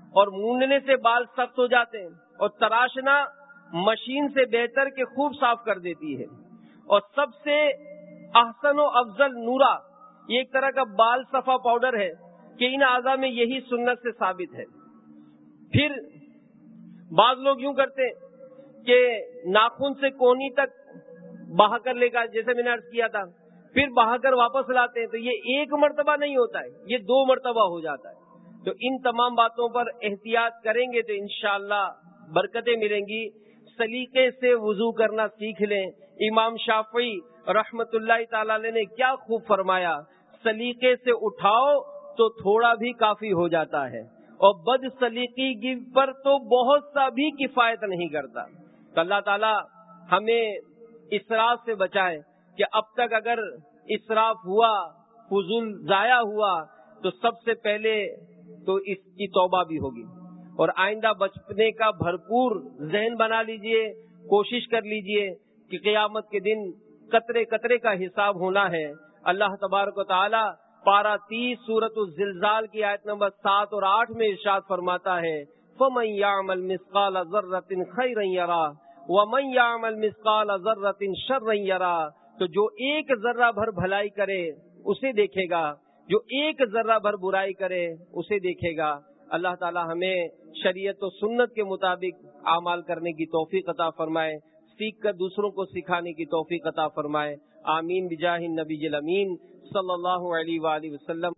اور مونڈنے سے بال سخت ہو جاتے ہیں اور تراشنا مشین سے بہتر کے خوب صاف کر دیتی ہے۔ اور سب سے احسن و افضل نورا یہ ایک طرح کا بال صفا پاؤڈر ہے کہ ان اعضا میں یہی سنت سے ثابت ہے۔ پھر بعض لوگ یوں کرتے کہ ناخن سے کونی تک بہا کر لے گا، جیسے میں نے ارض کیا تھا۔ پھر بہا کر واپس لاتے ہیں تو یہ ایک مرتبہ نہیں ہوتا ہے، یہ دو مرتبہ ہو جاتا ہے۔ تو ان تمام باتوں پر احتیاط کریں گے تو انشاءاللہ برکتیں ملیں گی۔ سلیقے سے وضو کرنا سیکھ لیں۔ امام شافعی رحمت اللہ تعالی نے کیا خوب فرمایا، سلیقے سے اٹھاؤ تو تھوڑا بھی کافی ہو جاتا ہے۔ اور بد سلیقی پر تو بہت سا بھی کفایت نہیں کرتا۔ تو اللہ تعالی ہمیں اسراف سے بچائے کہ اب تک اگر اسراف ہوا، فضول ضائع ہوا، تو سب سے پہلے تو اس کی توبہ بھی ہوگی۔ اور آئندہ بچنے کا بھرپور ذہن بنا لیجیے، کوشش کر لیجیے کہ قیامت کے دن قطرے قطرے کا حساب ہونا ہے۔ اللہ تبارک و تعالی پارا تیس سورت الزلزال کی آیت نمبر سات اور آٹھ میں ارشاد فرماتا ہے، فمن يعمل مثقال ذرة خيرا يرى ومن يعمل مثقال ذرة شرا يرى تو جو ایک ذرہ بھر بھلائی کرے، اسے دیکھے گا۔ جو ایک ذرہ بھر برائی کرے، اسے دیکھے گا۔ اللہ تعالی ہمیں شریعت و سنت کے مطابق اعمال کرنے کی توفیق عطا فرمائے، سیکھ کر دوسروں کو سکھانے کی توفیق عطا فرمائے۔ آمین، بجاہ نبی الامین، صلی اللہ علیہ وآلہ وسلم۔